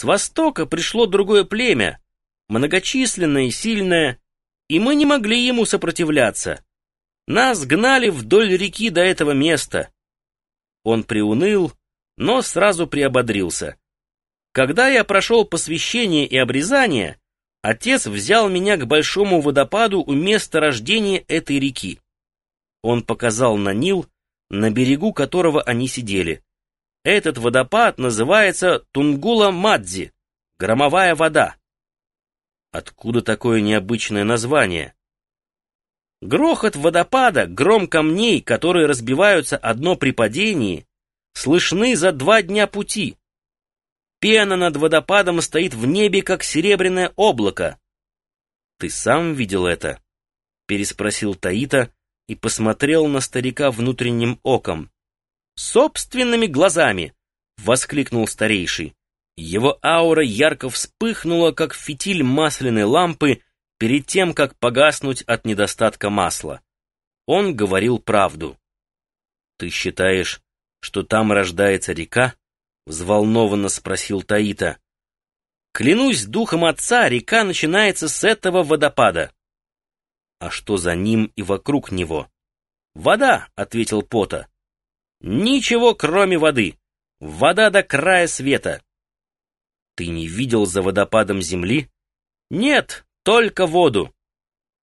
С востока пришло другое племя, многочисленное и сильное, и мы не могли ему сопротивляться. Нас гнали вдоль реки до этого места. Он приуныл, но сразу приободрился. Когда я прошел посвящение и обрезание, отец взял меня к большому водопаду у места рождения этой реки. Он показал на Нил, на берегу которого они сидели. Этот водопад называется Тунгула-Мадзи, громовая вода. Откуда такое необычное название? Грохот водопада, гром камней, которые разбиваются одно при падении, слышны за два дня пути. Пена над водопадом стоит в небе, как серебряное облако. «Ты сам видел это?» — переспросил Таита и посмотрел на старика внутренним оком. «Собственными глазами!» — воскликнул старейший. Его аура ярко вспыхнула, как фитиль масляной лампы, перед тем, как погаснуть от недостатка масла. Он говорил правду. «Ты считаешь, что там рождается река?» — взволнованно спросил Таита. «Клянусь духом отца, река начинается с этого водопада». «А что за ним и вокруг него?» «Вода», — ответил Пота. «Ничего, кроме воды. Вода до края света». «Ты не видел за водопадом земли?» «Нет, только воду.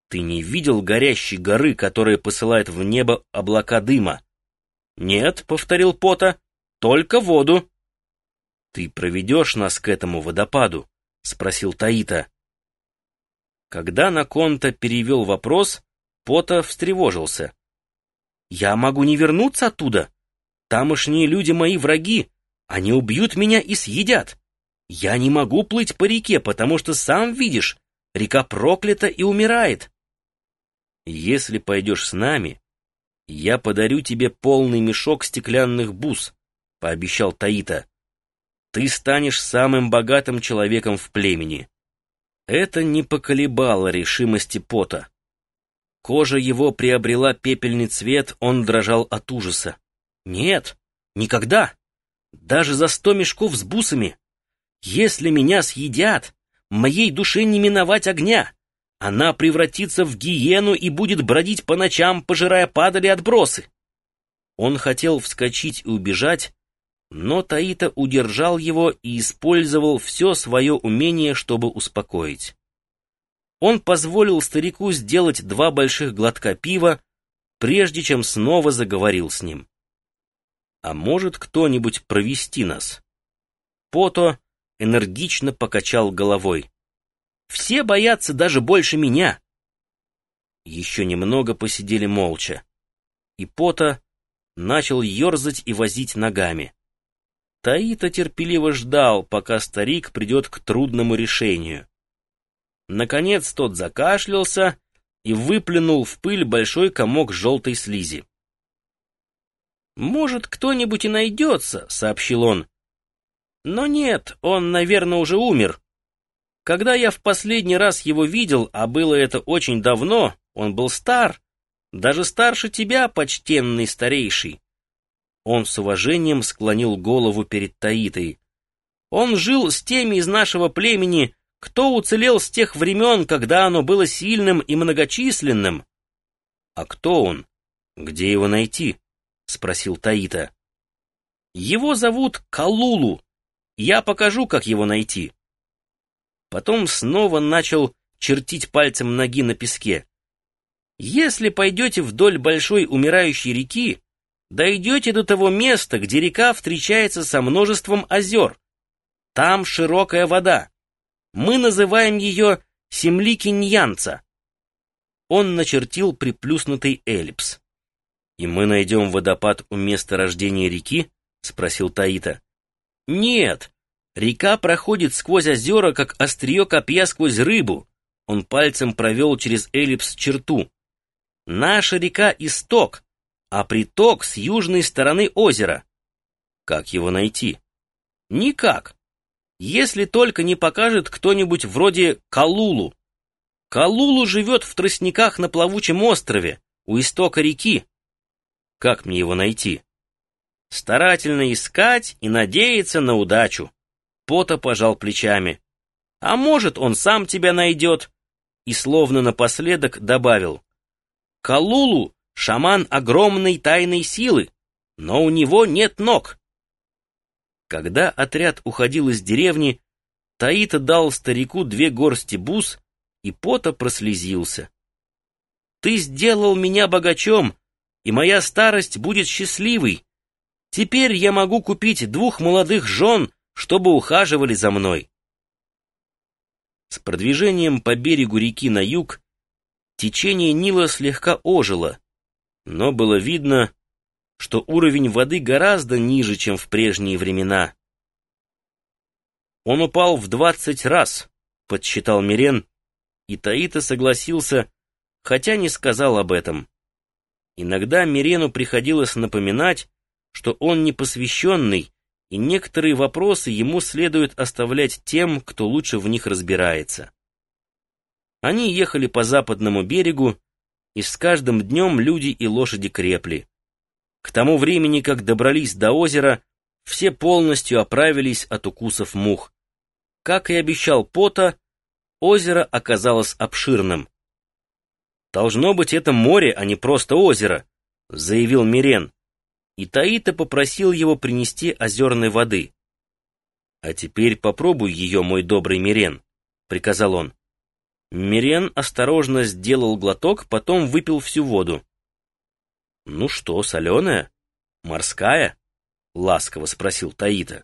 Ты не видел горящей горы, которая посылает в небо облака дыма? Нет, повторил Пота, только воду. Ты проведешь нас к этому водопаду? Спросил Таита. Когда Наконта перевел вопрос, Пота встревожился. «Я могу не вернуться оттуда. Тамошние люди мои враги. Они убьют меня и съедят. Я не могу плыть по реке, потому что, сам видишь, Река проклята и умирает. Если пойдешь с нами, я подарю тебе полный мешок стеклянных бус, — пообещал Таита. Ты станешь самым богатым человеком в племени. Это не поколебало решимости пота. Кожа его приобрела пепельный цвет, он дрожал от ужаса. Нет, никогда. Даже за сто мешков с бусами. Если меня съедят, моей душе не миновать огня. Она превратится в гиену и будет бродить по ночам, пожирая падали отбросы. Он хотел вскочить и убежать, но Таита удержал его и использовал все свое умение, чтобы успокоить. Он позволил старику сделать два больших глотка пива, прежде чем снова заговорил с ним. «А может кто-нибудь провести нас?» Пото энергично покачал головой. «Все боятся даже больше меня!» Еще немного посидели молча. И Пота начал ерзать и возить ногами. Таита терпеливо ждал, пока старик придет к трудному решению. Наконец тот закашлялся и выплюнул в пыль большой комок желтой слизи. «Может, кто-нибудь и найдется», — сообщил он, но нет, он, наверное, уже умер. Когда я в последний раз его видел, а было это очень давно, он был стар, даже старше тебя, почтенный старейший. Он с уважением склонил голову перед Таитой. Он жил с теми из нашего племени, кто уцелел с тех времен, когда оно было сильным и многочисленным. А кто он? Где его найти? Спросил Таита. Его зовут Калулу, я покажу, как его найти. Потом снова начал чертить пальцем ноги на песке. Если пойдете вдоль большой умирающей реки, дойдете до того места, где река встречается со множеством озер. Там широкая вода. Мы называем ее Семлики-Ньянца. Он начертил приплюснутый эллипс. «И мы найдем водопад у места рождения реки?» — спросил Таита. Нет, река проходит сквозь озера, как острие копья сквозь рыбу. Он пальцем провел через эллипс черту. Наша река — исток, а приток с южной стороны озера. Как его найти? Никак. Если только не покажет кто-нибудь вроде Калулу. Калулу живет в тростниках на плавучем острове, у истока реки. Как мне его найти? старательно искать и надеяться на удачу. Пота пожал плечами. «А может, он сам тебя найдет?» И словно напоследок добавил. «Калулу — шаман огромной тайной силы, но у него нет ног». Когда отряд уходил из деревни, Таита дал старику две горсти бус, и Пота прослезился. «Ты сделал меня богачом, и моя старость будет счастливой. Теперь я могу купить двух молодых жен, чтобы ухаживали за мной». С продвижением по берегу реки на юг течение Нила слегка ожило, но было видно, что уровень воды гораздо ниже, чем в прежние времена. Он упал в двадцать раз, подсчитал Мирен, и Таита согласился, хотя не сказал об этом. Иногда Мирену приходилось напоминать, что он непосвященный, и некоторые вопросы ему следует оставлять тем, кто лучше в них разбирается. Они ехали по западному берегу, и с каждым днем люди и лошади крепли. К тому времени, как добрались до озера, все полностью оправились от укусов мух. Как и обещал Пота, озеро оказалось обширным. «Должно быть, это море, а не просто озеро», — заявил Мирен. И Таита попросил его принести озерной воды. «А теперь попробуй ее, мой добрый Мирен», — приказал он. Мирен осторожно сделал глоток, потом выпил всю воду. «Ну что, соленая? Морская?» — ласково спросил Таита.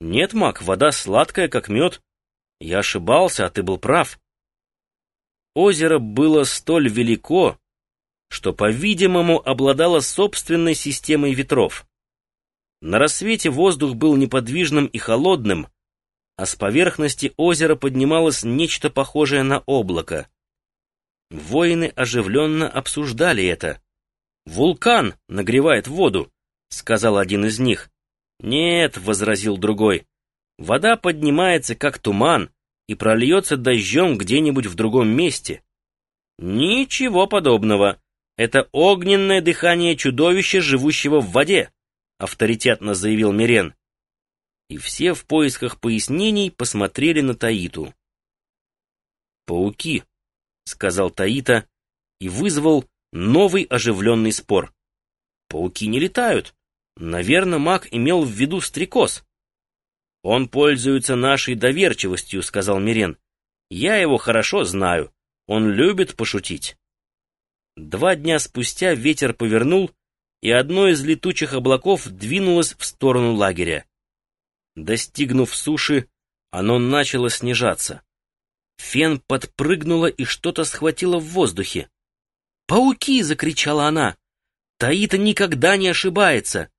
«Нет, Мак, вода сладкая, как мед. Я ошибался, а ты был прав». Озеро было столь велико, что, по-видимому, обладало собственной системой ветров. На рассвете воздух был неподвижным и холодным, а с поверхности озера поднималось нечто похожее на облако. Воины оживленно обсуждали это. «Вулкан нагревает воду», — сказал один из них. «Нет», — возразил другой, — «вода поднимается, как туман, и прольется дождем где-нибудь в другом месте». «Ничего подобного. Это огненное дыхание чудовища, живущего в воде», — авторитетно заявил Мирен. И все в поисках пояснений посмотрели на Таиту. «Пауки», — сказал Таита и вызвал Новый оживленный спор. Пауки не летают. Наверное, маг имел в виду стрекоз. Он пользуется нашей доверчивостью, сказал Мирен. Я его хорошо знаю. Он любит пошутить. Два дня спустя ветер повернул, и одно из летучих облаков двинулось в сторону лагеря. Достигнув суши, оно начало снижаться. Фен подпрыгнула и что-то схватило в воздухе. «Пауки!» — закричала она. «Таита никогда не ошибается!»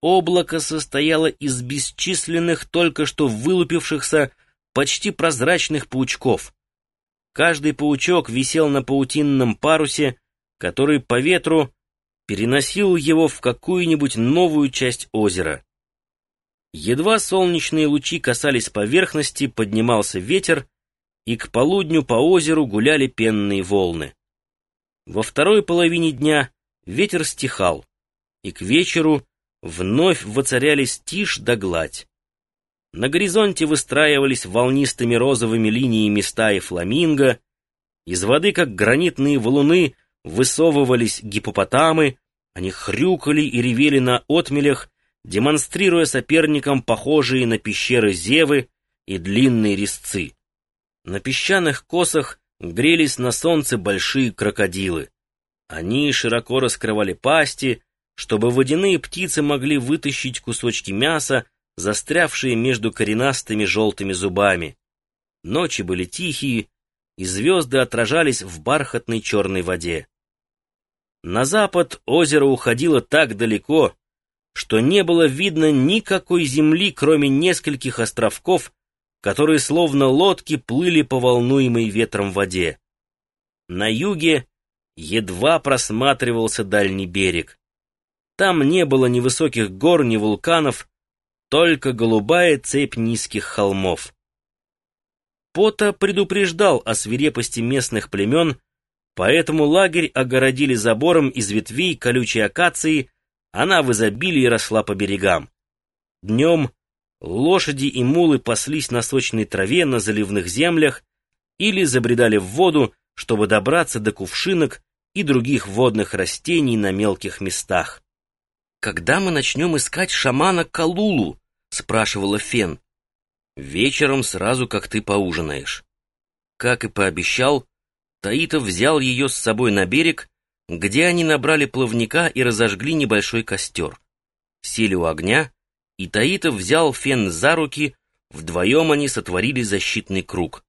Облако состояло из бесчисленных, только что вылупившихся, почти прозрачных паучков. Каждый паучок висел на паутинном парусе, который по ветру переносил его в какую-нибудь новую часть озера. Едва солнечные лучи касались поверхности, поднимался ветер, и к полудню по озеру гуляли пенные волны. Во второй половине дня ветер стихал, и к вечеру вновь воцарялись тишь да гладь. На горизонте выстраивались волнистыми розовыми линиями стаи фламинго, из воды, как гранитные валуны, высовывались гипопотамы, они хрюкали и ревели на отмелях, демонстрируя соперникам похожие на пещеры зевы и длинные резцы. На песчаных косах грелись на солнце большие крокодилы. Они широко раскрывали пасти, чтобы водяные птицы могли вытащить кусочки мяса, застрявшие между коренастыми желтыми зубами. Ночи были тихие, и звезды отражались в бархатной черной воде. На запад озеро уходило так далеко, что не было видно никакой земли, кроме нескольких островков, которые словно лодки плыли по волнуемой ветром воде. На юге едва просматривался дальний берег. Там не было ни высоких гор, ни вулканов, только голубая цепь низких холмов. Пота предупреждал о свирепости местных племен, поэтому лагерь огородили забором из ветвей колючей акации, она в изобилии росла по берегам. Днем Лошади и мулы паслись на сочной траве на заливных землях или забредали в воду, чтобы добраться до кувшинок и других водных растений на мелких местах. «Когда мы начнем искать шамана Калулу?» — спрашивала Фен. «Вечером сразу, как ты поужинаешь». Как и пообещал, Таитов взял ее с собой на берег, где они набрали плавника и разожгли небольшой костер. Сели у огня, и Таитов взял Фен за руки, вдвоем они сотворили защитный круг.